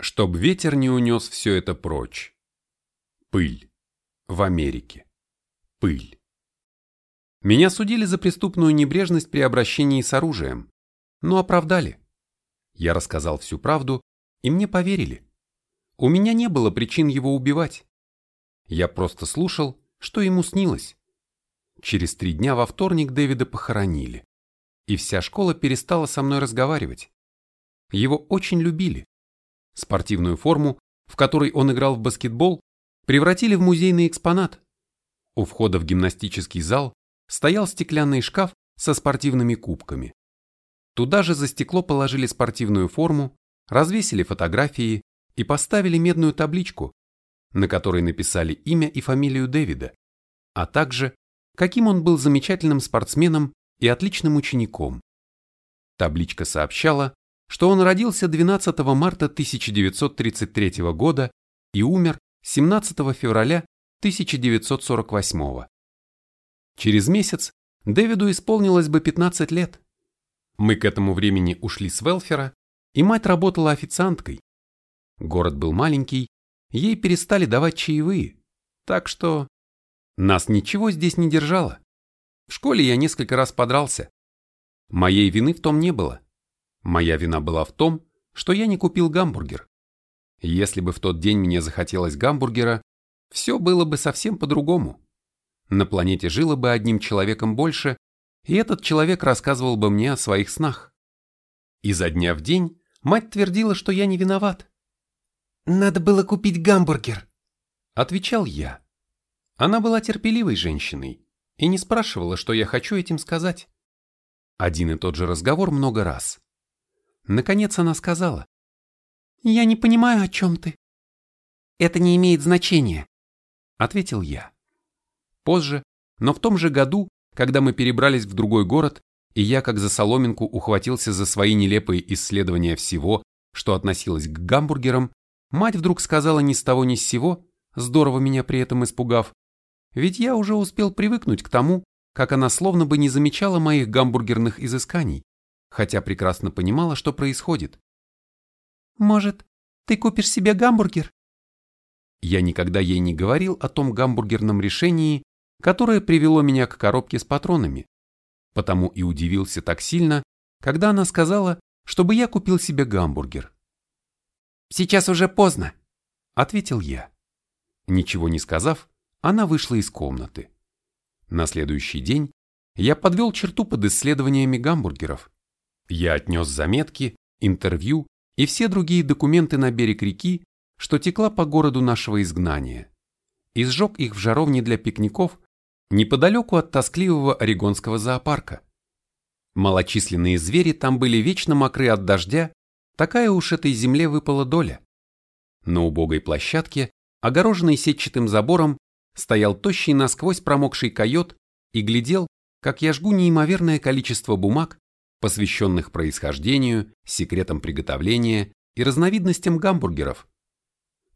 Чтоб ветер не унес все это прочь. Пыль. В Америке. Пыль. Меня судили за преступную небрежность при обращении с оружием, но оправдали. Я рассказал всю правду, и мне поверили. У меня не было причин его убивать. Я просто слушал, что ему снилось. Через три дня во вторник Дэвида похоронили, и вся школа перестала со мной разговаривать. Его очень любили. Спортивную форму, в которой он играл в баскетбол, превратили в музейный экспонат. У входа в гимнастический зал стоял стеклянный шкаф со спортивными кубками. Туда же за стекло положили спортивную форму, развесили фотографии и поставили медную табличку, на которой написали имя и фамилию Дэвида, а также, каким он был замечательным спортсменом и отличным учеником. Табличка сообщала, что он родился 12 марта 1933 года и умер 17 февраля 1948. Через месяц Дэвиду исполнилось бы 15 лет. Мы к этому времени ушли с Велфера, и мать работала официанткой. Город был маленький, ей перестали давать чаевые, так что нас ничего здесь не держало. В школе я несколько раз подрался. Моей вины в том не было. Моя вина была в том, что я не купил гамбургер. Если бы в тот день мне захотелось гамбургера, все было бы совсем по-другому. На планете жило бы одним человеком больше, и этот человек рассказывал бы мне о своих снах. Изо дня в день мать твердила, что я не виноват. «Надо было купить гамбургер», — отвечал я. Она была терпеливой женщиной и не спрашивала, что я хочу этим сказать. Один и тот же разговор много раз. Наконец она сказала. «Я не понимаю, о чем ты». «Это не имеет значения», — ответил я. Позже, но в том же году, когда мы перебрались в другой город, и я как за соломинку ухватился за свои нелепые исследования всего, что относилось к гамбургерам, мать вдруг сказала ни с того ни с сего, здорово меня при этом испугав, ведь я уже успел привыкнуть к тому, как она словно бы не замечала моих гамбургерных изысканий хотя прекрасно понимала, что происходит. «Может, ты купишь себе гамбургер?» Я никогда ей не говорил о том гамбургерном решении, которое привело меня к коробке с патронами, потому и удивился так сильно, когда она сказала, чтобы я купил себе гамбургер. «Сейчас уже поздно», — ответил я. Ничего не сказав, она вышла из комнаты. На следующий день я подвел черту под исследованиями гамбургеров. Я отнес заметки, интервью и все другие документы на берег реки, что текла по городу нашего изгнания, и сжег их в жаровне для пикников неподалеку от тоскливого орегонского зоопарка. Малочисленные звери там были вечно мокры от дождя, такая уж этой земле выпала доля. На убогой площадке, огороженной сетчатым забором, стоял тощий насквозь промокший койот и глядел, как я жгу неимоверное количество бумаг посвященных происхождению, секретам приготовления и разновидностям гамбургеров.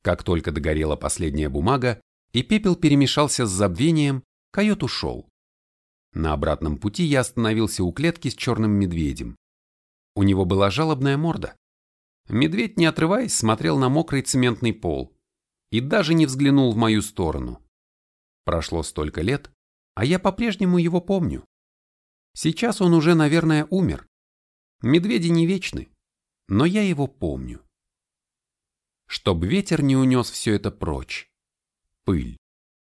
Как только догорела последняя бумага и пепел перемешался с забвением, койот ушел. На обратном пути я остановился у клетки с черным медведем. У него была жалобная морда. Медведь, не отрываясь, смотрел на мокрый цементный пол и даже не взглянул в мою сторону. Прошло столько лет, а я по-прежнему его помню. Сейчас он уже, наверное, умер. Медведи не вечны, но я его помню. Чтоб ветер не унес все это прочь. Пыль.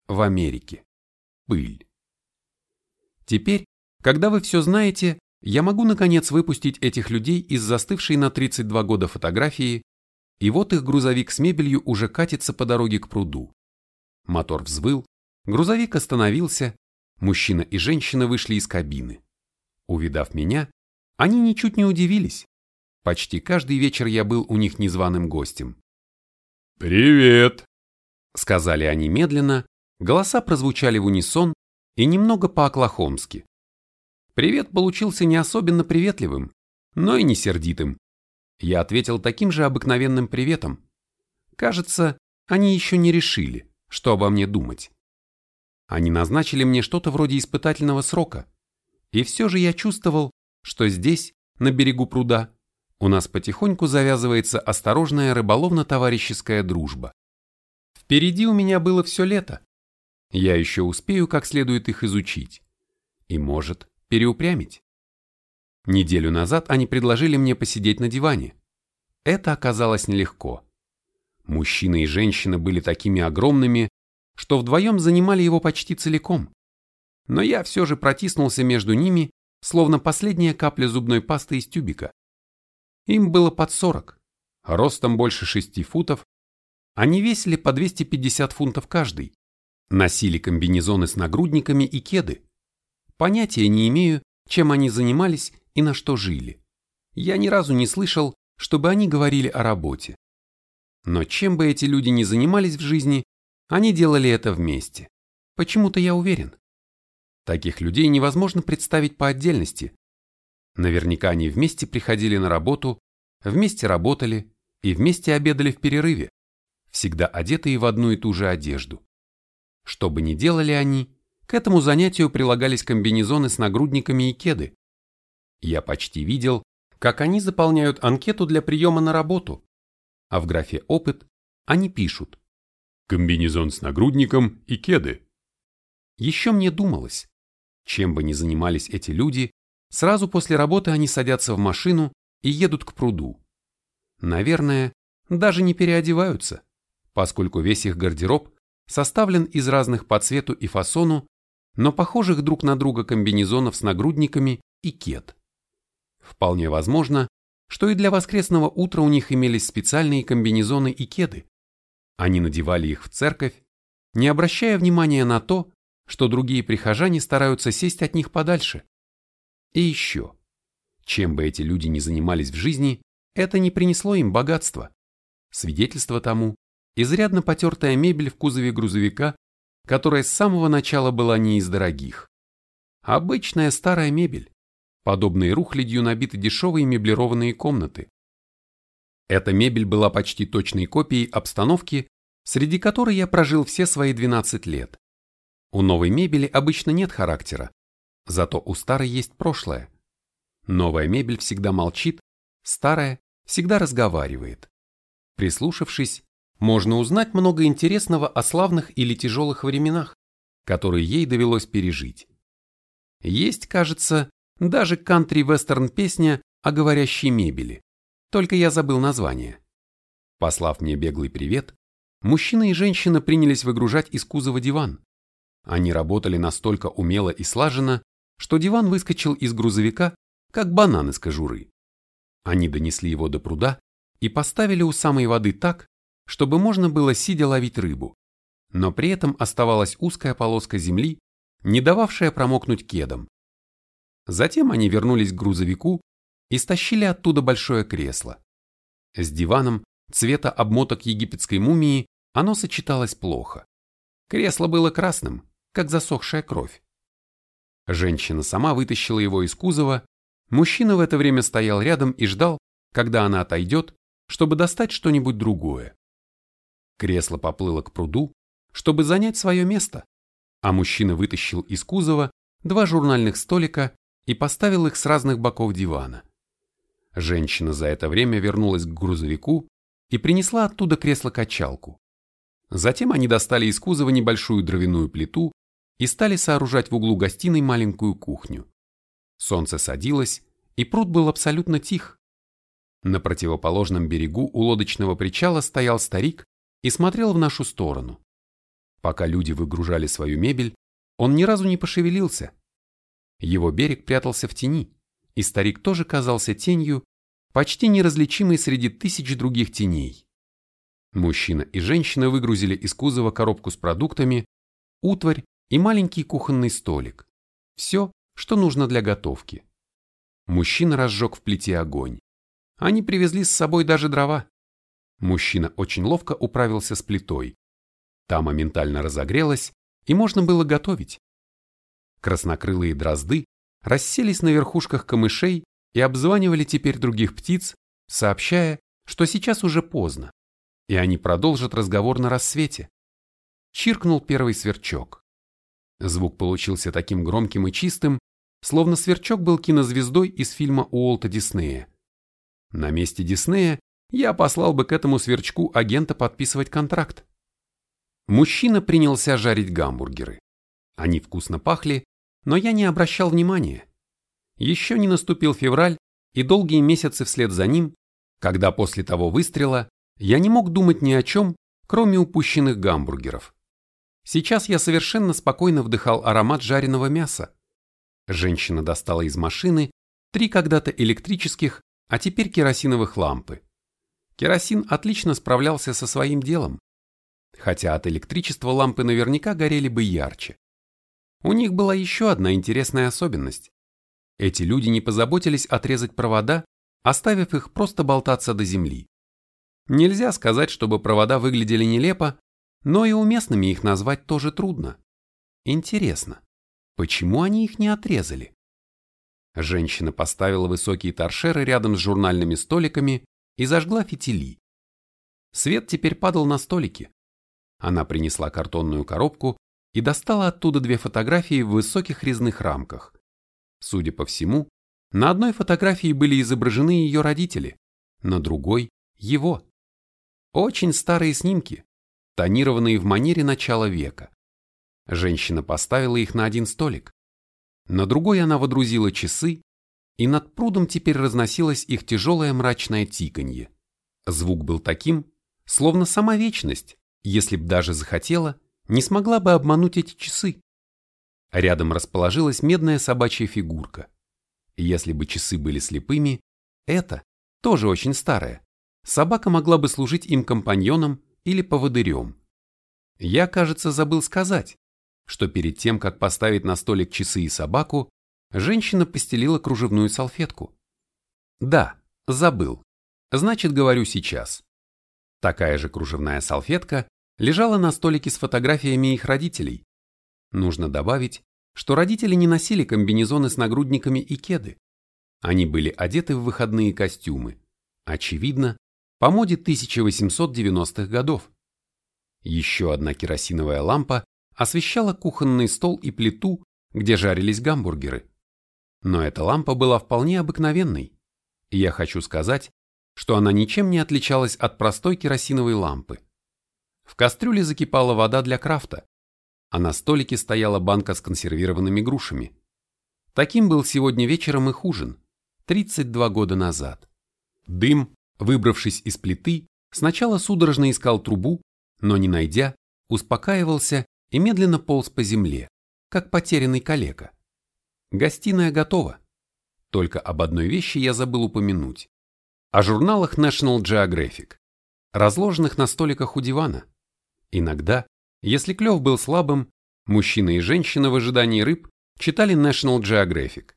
В Америке. Пыль. Теперь, когда вы все знаете, я могу наконец выпустить этих людей из застывшей на 32 года фотографии, и вот их грузовик с мебелью уже катится по дороге к пруду. Мотор взвыл, грузовик остановился, мужчина и женщина вышли из кабины. Увидав меня, они ничуть не удивились. Почти каждый вечер я был у них незваным гостем. «Привет!» — сказали они медленно, голоса прозвучали в унисон и немного по-оклахомски. Привет получился не особенно приветливым, но и не сердитым. Я ответил таким же обыкновенным приветом. Кажется, они еще не решили, что обо мне думать. Они назначили мне что-то вроде испытательного срока, и все же я чувствовал, что здесь, на берегу пруда, у нас потихоньку завязывается осторожная рыболовно-товарищеская дружба. Впереди у меня было все лето. Я еще успею как следует их изучить. И, может, переупрямить. Неделю назад они предложили мне посидеть на диване. Это оказалось нелегко. Мужчина и женщина были такими огромными, что вдвоем занимали его почти целиком. Но я все же протиснулся между ними, словно последняя капля зубной пасты из тюбика. Им было под сорок, ростом больше шести футов, они весили по 250 фунтов каждый, носили комбинезоны с нагрудниками и кеды. Понятия не имею, чем они занимались и на что жили. Я ни разу не слышал, чтобы они говорили о работе. Но чем бы эти люди ни занимались в жизни, они делали это вместе. Почему-то я уверен. Таких людей невозможно представить по отдельности. Наверняка они вместе приходили на работу, вместе работали и вместе обедали в перерыве, всегда одетые в одну и ту же одежду. Что бы ни делали они, к этому занятию прилагались комбинезоны с нагрудниками и кеды. Я почти видел, как они заполняют анкету для приема на работу, а в графе «Опыт» они пишут «Комбинезон с нагрудником и кеды». Еще мне думалось, чем бы ни занимались эти люди, сразу после работы они садятся в машину и едут к пруду. Наверное, даже не переодеваются, поскольку весь их гардероб составлен из разных по цвету и фасону, но похожих друг на друга комбинезонов с нагрудниками и кед. Вполне возможно, что и для воскресного утра у них имелись специальные комбинезоны и кеды. Они надевали их в церковь, не обращая внимания на то, что другие прихожане стараются сесть от них подальше. И еще, чем бы эти люди ни занимались в жизни, это не принесло им богатства. Свидетельство тому – изрядно потертая мебель в кузове грузовика, которая с самого начала была не из дорогих. Обычная старая мебель, подобные рухлядью набиты дешевые меблированные комнаты. Эта мебель была почти точной копией обстановки, среди которой я прожил все свои 12 лет. У новой мебели обычно нет характера, зато у старой есть прошлое. Новая мебель всегда молчит, старая всегда разговаривает. Прислушавшись, можно узнать много интересного о славных или тяжелых временах, которые ей довелось пережить. Есть, кажется, даже кантри-вестерн песня о говорящей мебели. Только я забыл название. Послав мне беглый привет, мужчина и женщина принялись выгружать из кузова диван. Они работали настолько умело и слаженно, что диван выскочил из грузовика, как банан из кожуры. Они донесли его до пруда и поставили у самой воды так, чтобы можно было сидя ловить рыбу, но при этом оставалась узкая полоска земли, не дававшая промокнуть кедом. Затем они вернулись к грузовику и стащили оттуда большое кресло. С диваном цвета обмоток египетской мумии оно сочеталось плохо. Кресло было красным, как засохшая кровь. Женщина сама вытащила его из кузова, мужчина в это время стоял рядом и ждал, когда она отойдет, чтобы достать что-нибудь другое. Кресло поплыло к пруду, чтобы занять свое место, а мужчина вытащил из кузова два журнальных столика и поставил их с разных боков дивана. Женщина за это время вернулась к грузовику и принесла оттуда кресло-качалку. Затем они достали из кузова небольшую дровяную плиту и стали сооружать в углу гостиной маленькую кухню. Солнце садилось, и пруд был абсолютно тих. На противоположном берегу у лодочного причала стоял старик и смотрел в нашу сторону. Пока люди выгружали свою мебель, он ни разу не пошевелился, его берег прятался в тени, и старик тоже казался тенью, почти неразличимой среди тысяч других теней. Мужчина и женщина выгрузили из кузова коробку с продуктами, утварь и маленький кухонный столик. Все, что нужно для готовки. Мужчина разжег в плите огонь. Они привезли с собой даже дрова. Мужчина очень ловко управился с плитой. Та моментально разогрелась, и можно было готовить. Краснокрылые дрозды расселись на верхушках камышей и обзванивали теперь других птиц, сообщая, что сейчас уже поздно, и они продолжат разговор на рассвете. Чиркнул первый сверчок. Звук получился таким громким и чистым, словно сверчок был кинозвездой из фильма Уолта Диснея. На месте Диснея я послал бы к этому сверчку агента подписывать контракт. Мужчина принялся жарить гамбургеры. Они вкусно пахли, но я не обращал внимания. Еще не наступил февраль и долгие месяцы вслед за ним, когда после того выстрела я не мог думать ни о чем, кроме упущенных гамбургеров. Сейчас я совершенно спокойно вдыхал аромат жареного мяса. Женщина достала из машины три когда-то электрических, а теперь керосиновых лампы. Керосин отлично справлялся со своим делом, хотя от электричества лампы наверняка горели бы ярче. У них была еще одна интересная особенность. Эти люди не позаботились отрезать провода, оставив их просто болтаться до земли. Нельзя сказать, чтобы провода выглядели нелепо, но и уместными их назвать тоже трудно. Интересно, почему они их не отрезали? Женщина поставила высокие торшеры рядом с журнальными столиками и зажгла фитили. Свет теперь падал на столики. Она принесла картонную коробку и достала оттуда две фотографии в высоких резных рамках. Судя по всему, на одной фотографии были изображены ее родители, на другой – его. Очень старые снимки, тонированные в манере начала века. Женщина поставила их на один столик. На другой она водрузила часы, и над прудом теперь разносилось их тяжелое мрачное тиканье. Звук был таким, словно сама вечность, если б даже захотела, не смогла бы обмануть эти часы. Рядом расположилась медная собачья фигурка. Если бы часы были слепыми, это, тоже очень старое, собака могла бы служить им компаньоном или поводырем. Я, кажется, забыл сказать, что перед тем, как поставить на столик часы и собаку, женщина постелила кружевную салфетку. Да, забыл. Значит, говорю сейчас. Такая же кружевная салфетка лежала на столике с фотографиями их родителей. Нужно добавить, что родители не носили комбинезоны с нагрудниками и кеды. Они были одеты в выходные костюмы. Очевидно, по моде 1890-х годов. Еще одна керосиновая лампа освещала кухонный стол и плиту, где жарились гамбургеры. Но эта лампа была вполне обыкновенной. Я хочу сказать, что она ничем не отличалась от простой керосиновой лампы. В кастрюле закипала вода для крафта, а на столике стояла банка с консервированными грушами. Таким был сегодня вечером их ужин, 32 года назад. Дым, выбравшись из плиты, сначала судорожно искал трубу, но не найдя, успокаивался и медленно полз по земле, как потерянный калека. Гостиная готова. Только об одной вещи я забыл упомянуть. О журналах National Geographic, разложенных на столиках у дивана. Иногда, если клев был слабым, мужчина и женщина в ожидании рыб читали National Geographic.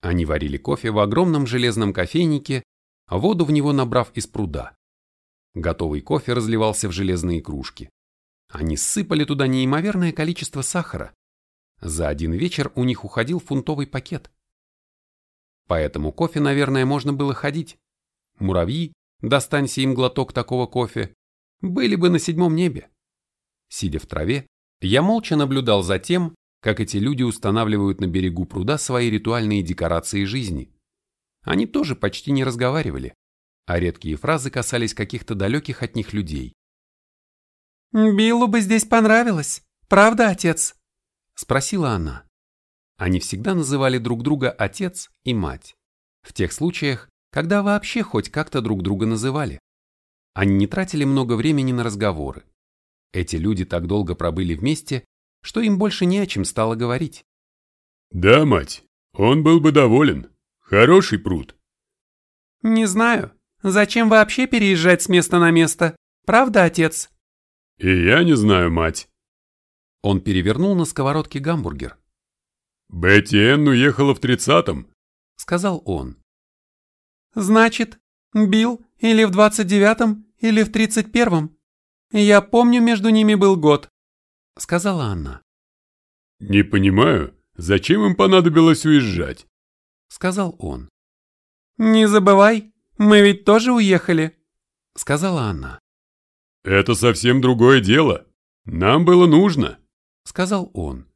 Они варили кофе в огромном железном кофейнике, а воду в него набрав из пруда. Готовый кофе разливался в железные кружки. Они сыпали туда неимоверное количество сахара. За один вечер у них уходил фунтовый пакет. Поэтому кофе, наверное, можно было ходить. Муравьи, достанься им глоток такого кофе, были бы на седьмом небе. Сидя в траве, я молча наблюдал за тем, как эти люди устанавливают на берегу пруда свои ритуальные декорации жизни. Они тоже почти не разговаривали, а редкие фразы касались каких-то далеких от них людей. «Биллу бы здесь понравилось, правда, отец?» – спросила она. Они всегда называли друг друга отец и мать, в тех случаях, когда вообще хоть как-то друг друга называли. Они не тратили много времени на разговоры. Эти люди так долго пробыли вместе, что им больше не о чем стало говорить. «Да, мать, он был бы доволен. Хороший пруд». «Не знаю. Зачем вообще переезжать с места на место? Правда, отец?» «И я не знаю, мать». Он перевернул на сковородке гамбургер. «Бетти Энн уехала в тридцатом», — сказал он. «Значит, Билл или в двадцать девятом, или в тридцать первом. Я помню, между ними был год», — сказала она. «Не понимаю, зачем им понадобилось уезжать?» — сказал он. «Не забывай, мы ведь тоже уехали», — сказала она. «Это совсем другое дело. Нам было нужно», — сказал он.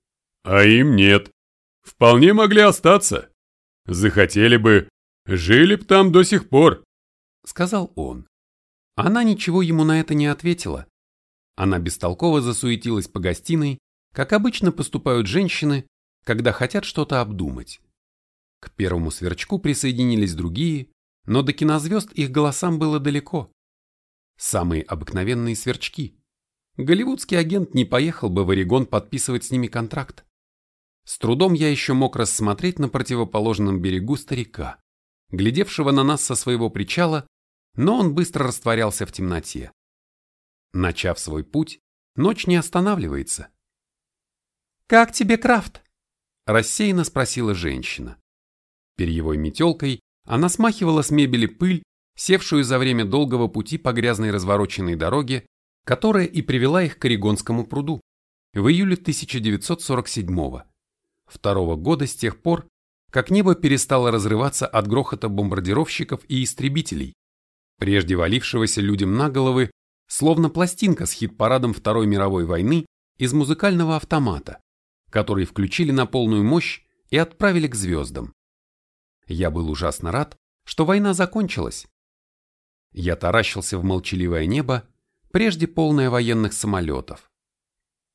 «А им нет. Вполне могли остаться. Захотели бы, Жили б там до сих пор, — сказал он. Она ничего ему на это не ответила. Она бестолково засуетилась по гостиной, как обычно поступают женщины, когда хотят что-то обдумать. К первому сверчку присоединились другие, но до кинозвезд их голосам было далеко. Самые обыкновенные сверчки. Голливудский агент не поехал бы в Орегон подписывать с ними контракт. С трудом я еще мог рассмотреть на противоположном берегу старика, глядевшего на нас со своего причала, но он быстро растворялся в темноте. Начав свой путь, ночь не останавливается. «Как тебе крафт?» – рассеянно спросила женщина. Перьевой метелкой она смахивала с мебели пыль, севшую за время долгого пути по грязной развороченной дороге, которая и привела их к Орегонскому пруду в июле 1947-го, второго года с тех пор, как небо перестало разрываться от грохота бомбардировщиков и истребителей, прежде валившегося людям на головы, словно пластинка с хит-парадом Второй мировой войны из музыкального автомата, который включили на полную мощь и отправили к звездам. Я был ужасно рад, что война закончилась. Я таращился в молчаливое небо, прежде полное военных самолетов.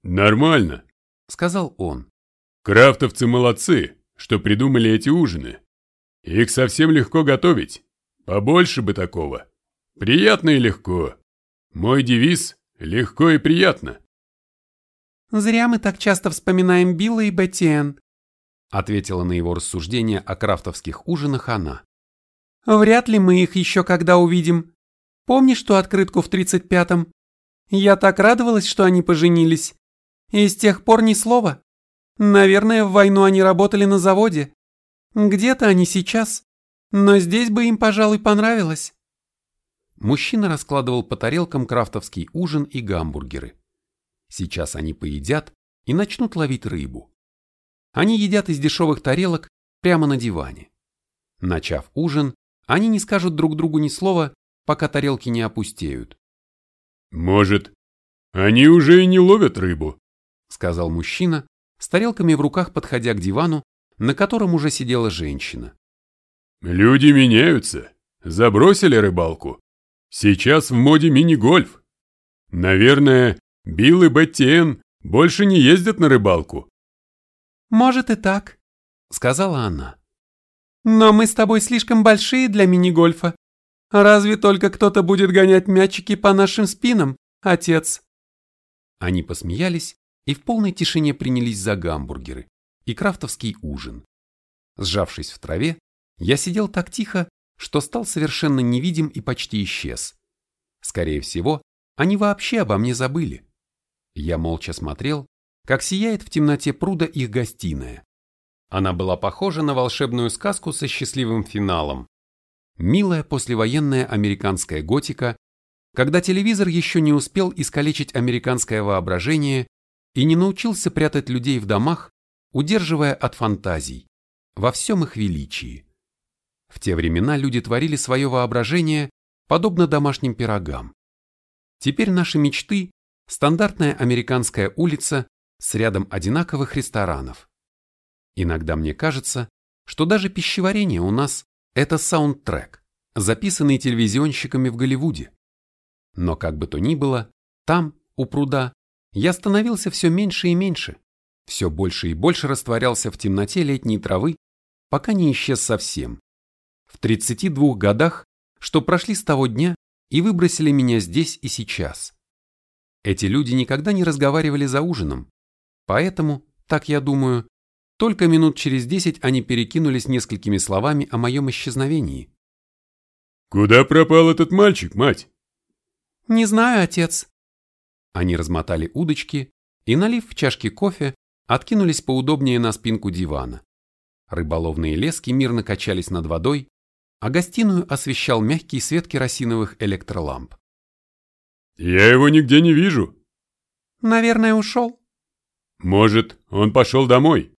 «Нормально», — сказал он. «Крафтовцы молодцы, что придумали эти ужины. Их совсем легко готовить. Побольше бы такого. Приятно и легко. Мой девиз — легко и приятно». «Зря мы так часто вспоминаем Билла и Беттиэн», ответила на его рассуждение о крафтовских ужинах она. Вряд ли мы их еще когда увидим. Помнишь ту открытку в 35-м? Я так радовалась, что они поженились. И с тех пор ни слова. Наверное, в войну они работали на заводе. Где-то они сейчас. Но здесь бы им, пожалуй, понравилось. Мужчина раскладывал по тарелкам крафтовский ужин и гамбургеры. Сейчас они поедят и начнут ловить рыбу. Они едят из дешевых тарелок прямо на диване. Начав ужин, они не скажут друг другу ни слова, пока тарелки не опустеют. «Может, они уже и не ловят рыбу», — сказал мужчина, с тарелками в руках подходя к дивану, на котором уже сидела женщина. «Люди меняются. Забросили рыбалку. Сейчас в моде мини-гольф. Наверное, Билл и Беттиэн больше не ездят на рыбалку. «Может и так», — сказала она. «Но мы с тобой слишком большие для мини-гольфа. Разве только кто-то будет гонять мячики по нашим спинам, отец?» Они посмеялись и в полной тишине принялись за гамбургеры и крафтовский ужин. Сжавшись в траве, я сидел так тихо, что стал совершенно невидим и почти исчез. Скорее всего, они вообще обо мне забыли. Я молча смотрел, как сияет в темноте пруда их гостиная. Она была похожа на волшебную сказку со счастливым финалом. Милая послевоенная американская готика, когда телевизор еще не успел искалечить американское воображение и не научился прятать людей в домах, удерживая от фантазий, во всем их величии. В те времена люди творили свое воображение, подобно домашним пирогам. Теперь наши мечты – стандартная американская улица с рядом одинаковых ресторанов. Иногда мне кажется, что даже пищеварение у нас – это саундтрек, записанный телевизионщиками в Голливуде. Но как бы то ни было, там, у пруда, я становился все меньше и меньше, все больше и больше растворялся в темноте летней травы, пока не исчез совсем. В 32 годах, что прошли с того дня и выбросили меня здесь и сейчас. Эти люди никогда не разговаривали за ужином, Поэтому, так я думаю, только минут через десять они перекинулись несколькими словами о моем исчезновении. «Куда пропал этот мальчик, мать?» «Не знаю, отец». Они размотали удочки и, налив в чашки кофе, откинулись поудобнее на спинку дивана. Рыболовные лески мирно качались над водой, а гостиную освещал мягкий свет керосиновых электроламп. «Я его нигде не вижу». «Наверное, ушел», может, он пошел домой?